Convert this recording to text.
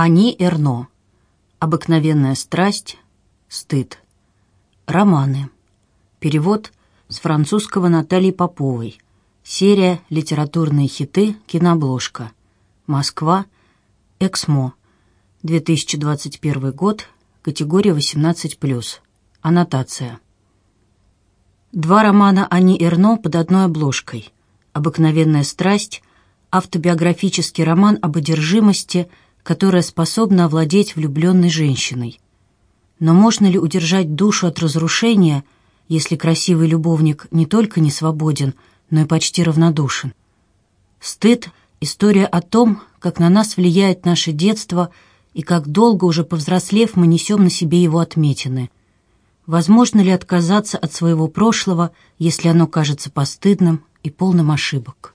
Ани Эрно. Обыкновенная страсть. Стыд. Романы. Перевод с французского Натальи Поповой. Серия «Литературные хиты. Кинообложка». Москва. Эксмо. 2021 год. Категория 18+. Аннотация. Два романа Ани Эрно под одной обложкой. «Обыкновенная страсть», автобиографический роман об одержимости, которая способна овладеть влюбленной женщиной. Но можно ли удержать душу от разрушения, если красивый любовник не только не свободен, но и почти равнодушен? Стыд — история о том, как на нас влияет наше детство и как долго, уже повзрослев, мы несем на себе его отметины. Возможно ли отказаться от своего прошлого, если оно кажется постыдным и полным ошибок?